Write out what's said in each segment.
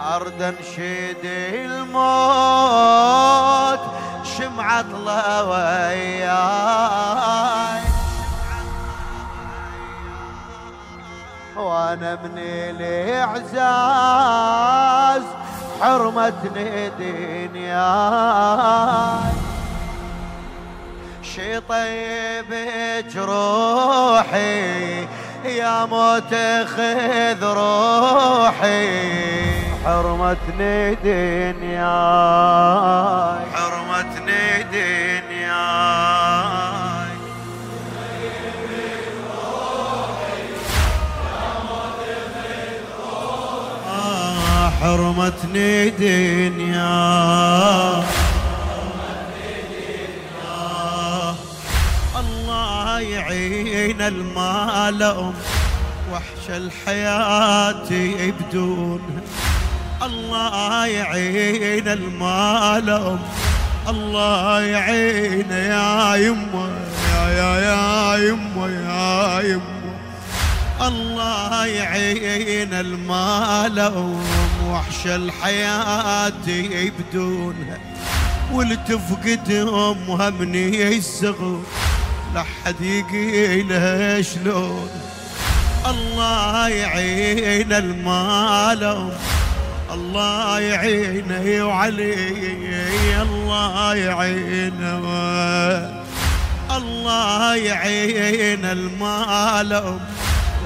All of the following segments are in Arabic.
أرض انشد الموت شمعة الله وياي وأنا من الإعزاز حرمتني دنياي. شي طيب جروحي يا موت خذ روحي. حرمتني دنياي. حرمتني دنياي. آه، حرمتني دنياي. الله يعين المال وحش الحياة يبدونها الله يعين المال الله يعين يا يمه يا يا يا يمه يا يمه. الله يعين المال وحش الحياة يبدونها والتفقد أمها من الصغر لحد يقيلها شلون الله يعين المال الله يعينه وعلي الله يعينه. الله يعين المال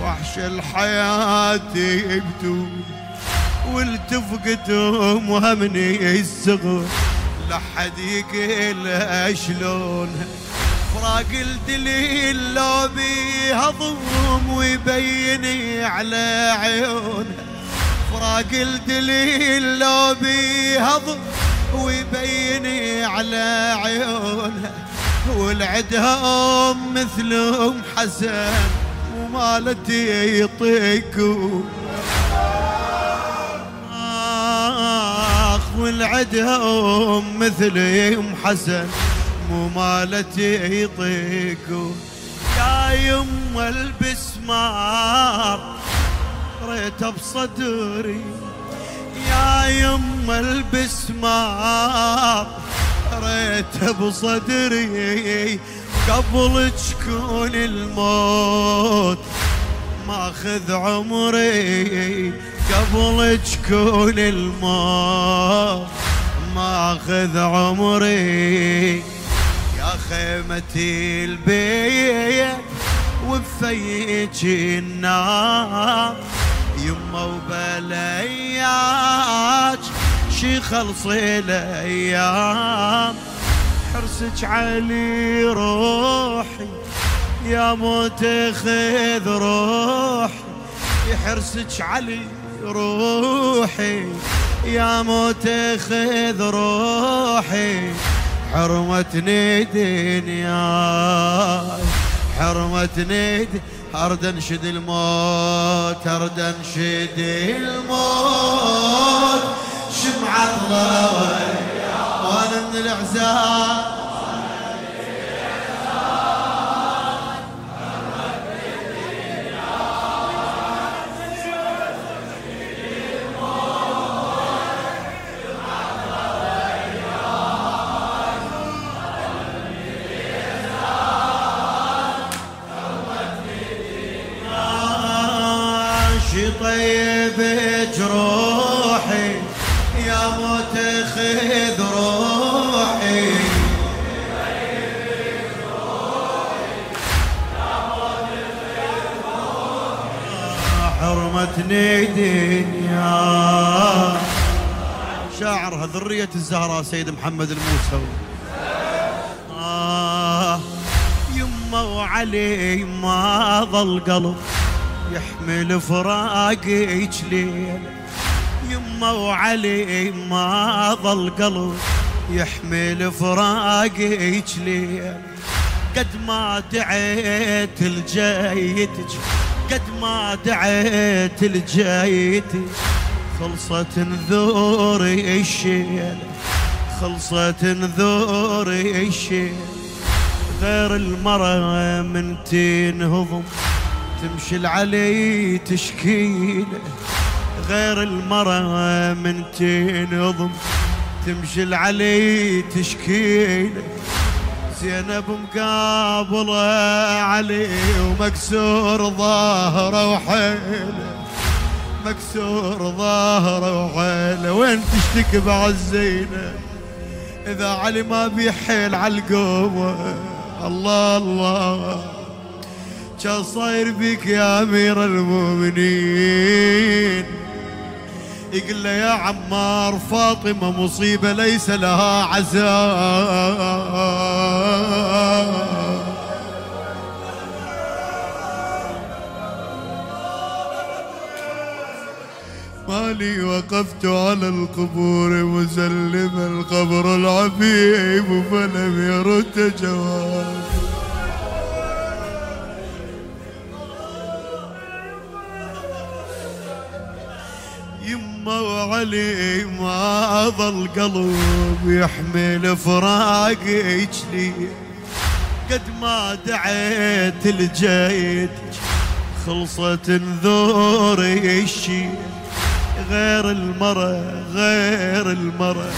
وحش الحياة يبدون والتفقتهم وهمني الصغر لحد يقل شلون فراق الدليل لو بيهضم ويبيني على عيونه فراق الدليل لو بيهض ويبيني على عيونها ولعدها ام مثل ام حسن ومالتي يطيقوا آخ والعدها ام مثل ام حسن مو مالتي يطيقوا يا يم البسمار ريته بصدري يا يم البسمار ريته بصدري قبل تكون الموت. ماخذ عمري قبل تكون الموت. ماخذ عمري يا خيمتي البيت وفيك النار. يما وبلياج شي خلص الأيام. حرسك علي روحي يا موت خذ روحي. يحرسك علي روحي يا موت خذ روحي. حرمتني دنياي حرمتني دنياي ارد انشد الموت ارد انشد الموت. شمعة الله وأنا من الاعزاز طيب جروحي يا موت خذ روحي. حرمتني دنيا. شاعرها ذرية الزهراء سيد محمد الموسوي. آه يما وعلي ما ظل قلب. يحمل فراقك ليل. يما وعلي ما ظل قلب يحمل فراقك ليل. قد ما دعيت الجيتك قد ما دعيت الجيتك خلصت نذوري الشيل خلصت نذوري الشيل. غير المرأة من تنهضم تمشي العلي تشكيله غير المرة من تنظم. تمشي العلي تشكيله زينب مقابلة علي ومكسور ظهره وحيله مكسور ظهره وحيله وين تشتكي بعزينه إذا علي ما بيحيل على القوة. الله الله. كان صاير بك يا أمير المؤمنين؟ يقول له يا عمار فاطمة مصيبة ليس لها عزاء مالي وقفت على القبور مسلم القبر العفيف فلم يرد جواب. يما وعلي ما ظل قلب يحمل فراقك لي قد ما دعيت لجيت خلصت نذوري الشي غير المرة غير المرة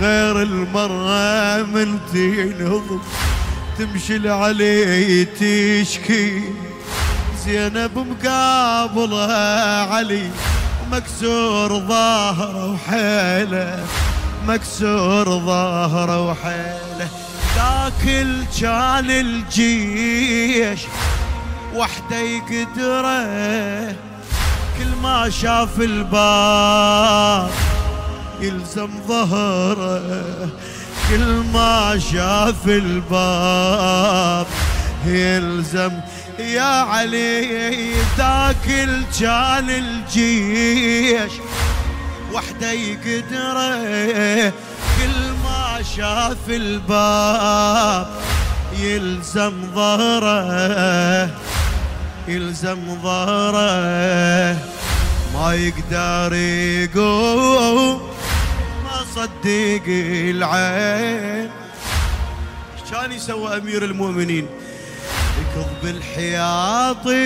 غير المرة من تنهض. تمشي لعلي تشكي. زينب مقابلة علي مكسور ظهره وحيله مكسور ظهره وحيله. ذاك كان الجيش وحده يقدره كل ما شاف الباب يلزم ظهره كل ما شاف الباب يلزم يا علي ذاك كان الجيش وحده يقدره كل ما شاف الباب يلزم ظهره يلزم ظهره ما يقدر يقوم ما صدق العين. كان يسوى أمير المؤمنين؟ يكض بالحياطين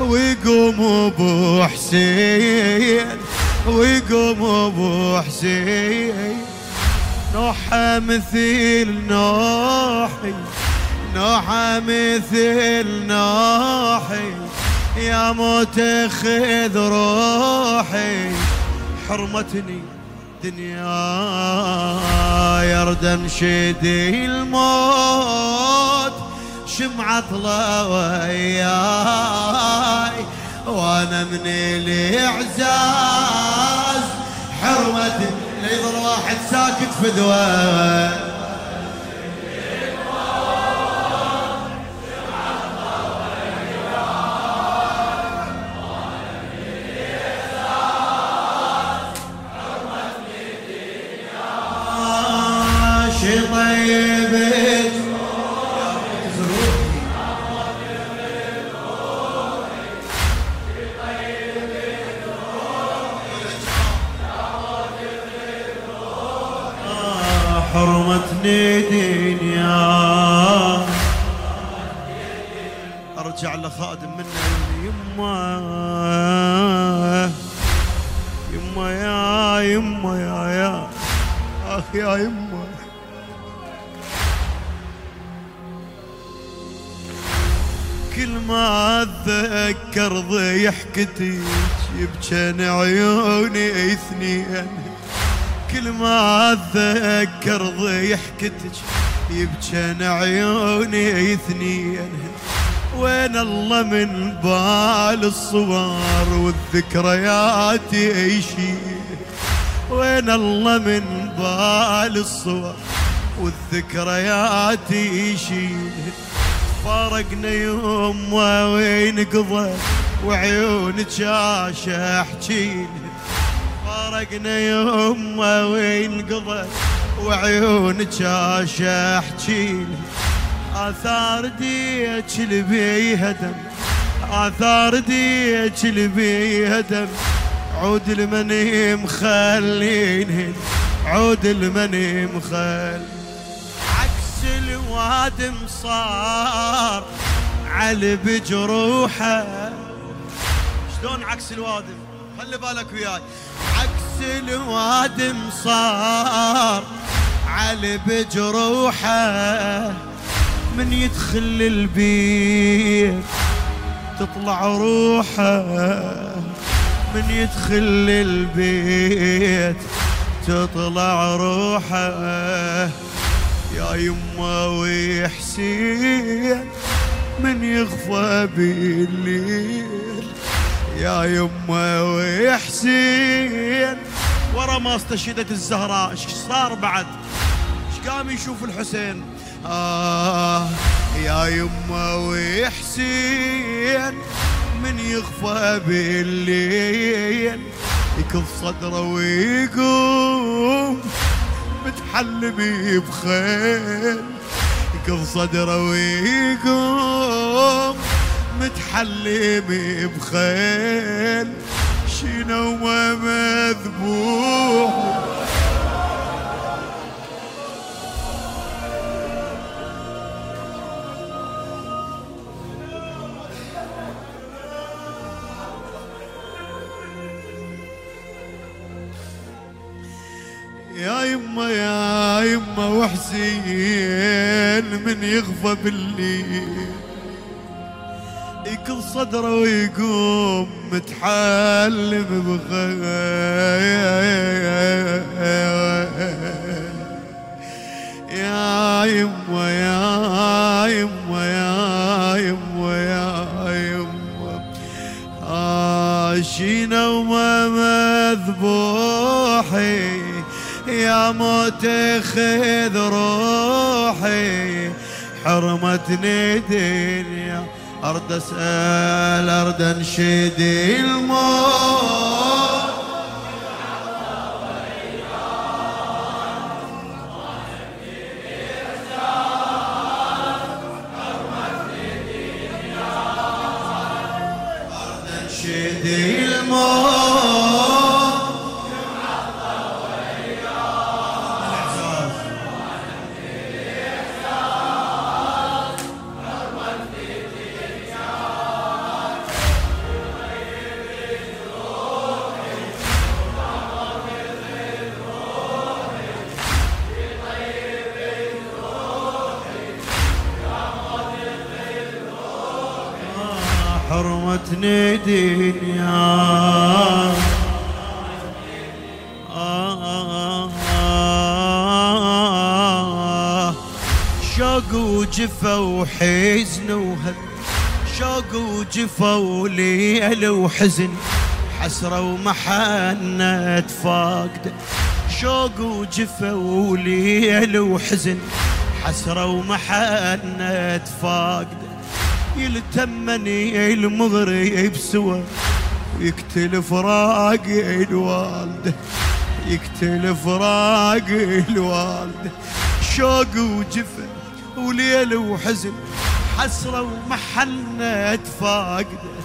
ويقوم أبو حسين ويقوم أبو حسين. نوحه مثل نوحي نوحه مثل نوحي يا موت خذ روحي حرمتني دنيا يرد انشدي الموت. شمعة طلع وياي وأنا من الإعزاز. حرمتي يظل واحد ساكت في ذواه كل ما أتذكر ضيحكتك يبكن عيوني اثنين. كل ما أتذكر ضيحكتك يبكن عيوني اثنين. وين الله من بال الصور والذكريات يشيل وين الله من بال الصور والذكريات يشيل فارقنا يوم وين قضى وعيونك عاشة احكيلي فارقنا يوم وين قضت وعيونك عاشة احكيلي آثار ديك اللي هدم آثار ديك اللي هدم عود المني مخلين عود المني مخل عكس الوادم صار على بجروحه. شلون عكس الوادم خلي بالك وياي. عكس الوادم صار علي بجروحه. من يدخل البيت تطلع روحه. من يدخل البيت تطلع روحه. يا يما وحسين من يخفى بالليل. يا يما وحسين ورا ما استشهدت الزهراء إيش صار بعد؟ إيش قام يشوف الحسين؟ آه يا يما وحسين من يخفى بالليل. يكف صدره ويقوم متحلم بخيل يكف صدره ويقوم متحلم بخيل شنو مذبوح من يغفى بالليل يكل صدره ويقوم متحلم بخير يا يما يا يما يا يما يا يما عاشينا وما مذبوحي يا موت خذ روحي حرمتني دنيا أرد أسأل أرد أنشد الموت. أنشد الموت. حرمتني دنيا شوق وجفا وحزن وهل شوق وجفا وليل وحزن حسرة ومحنة فاقدة شوق وجفا وليل وحزن حسرة ومحنة فاقدة يلتمني المغري بسوى ويقتل فراق الوالده يقتل فراق الوالده شوق وجفن وليل وحزن حسرة ومحنة فاقده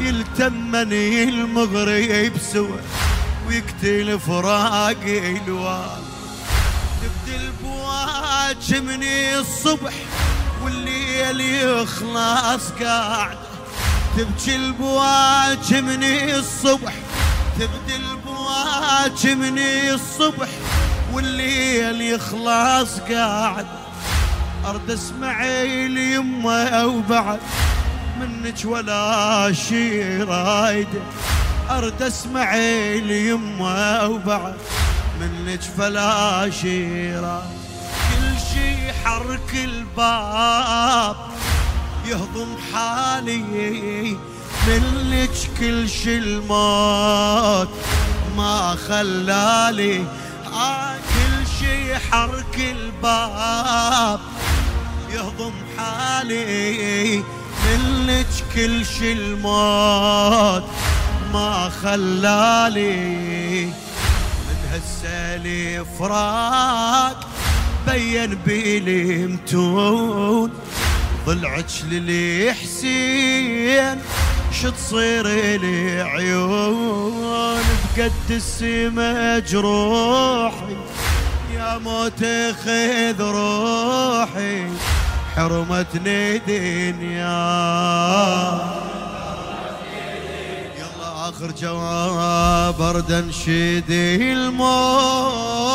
يلتمني المغري بسوى ويقتل فراق الوالده تبدل بواج من الصبح والليل يخلص قاعد. تبكي البواج من الصبح. تبدي البواج من الصبح. والليل يخلص قاعد. أرد اسمعي اليمة أو بعد. منك ولا شي رايده أرد اسمعي اليمة أو بعد. منك فلا شي رايده حرك الباب يهضم حالي منك كل شي الموت. ما خلالي آه كل شي حرك الباب. يهضم حالي منك كل شي الموت. ما خلالي من هالسالي فراق. بين بيلي متون ضلعك للحسين شو تصير لي عيون بقد السما جروحي يا موت خذ روحي حرمتني دنيا يلا واخر جواب برد انشدي الموت.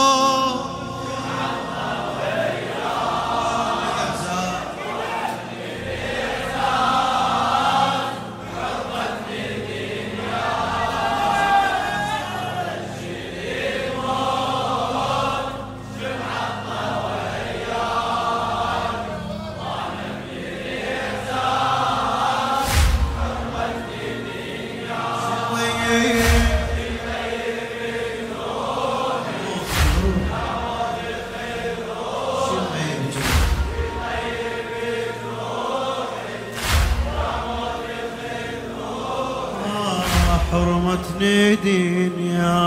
دنيا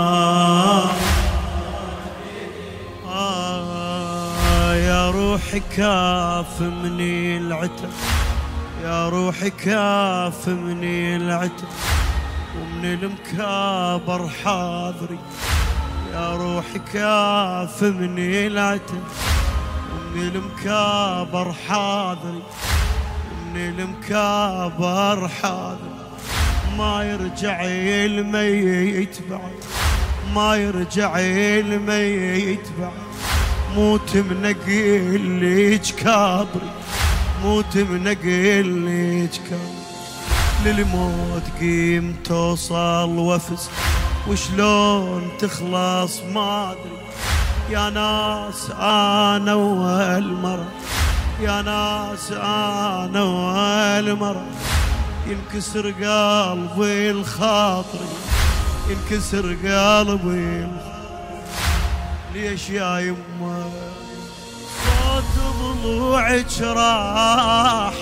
آه يا روحي كاف مني العتب يا روحي كاف مني العتب ومن المكابر حاضري. يا روحي كاف مني العتب ومن المكابر حاضري ومن المكابر حاضري. ما يرجع الميت بعد. ما يرجع الميت بعد. موت منقل ليج كابري موت منقل ليج كابري للموت قيم توصل وفز. وشلون تخلص ما أدري. يا ناس أنا والمرض. يا ناس أنا والمرض. ينكسر قلبي الخاطري ينكسر قلبي ليش يا يمه؟ صوت ضلوعك راح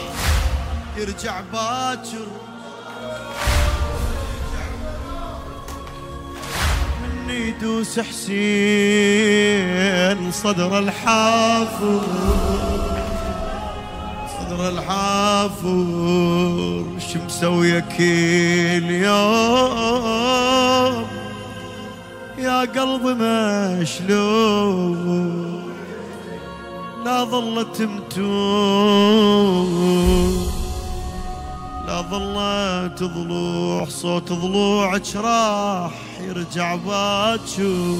يرجع باكر. مني يدوس حسين صدر الحافظ صدر الحافر شو مسوي كل يوم. يا قلبي مشلول لا ظلت متوم لا ظلت ضلوع صوت ضلوعك راح يرجع باكر